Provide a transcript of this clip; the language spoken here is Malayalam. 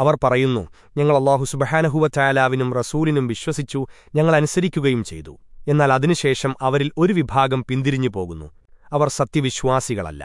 അവർ പറയുന്നു ഞങ്ങൾ അള്ളാഹു സുബഹാനഹുവറ്റായാലാവിനും റസൂലിനും വിശ്വസിച്ചു ഞങ്ങൾ അനുസരിക്കുകയും ചെയ്തു. എന്നാൽ അതിനുശേഷം അവരിൽ ഒരു വിഭാഗം പിന്തിരിഞ്ഞു പോകുന്നു. അവർ സത്യവിശ്വാസികളല്ല.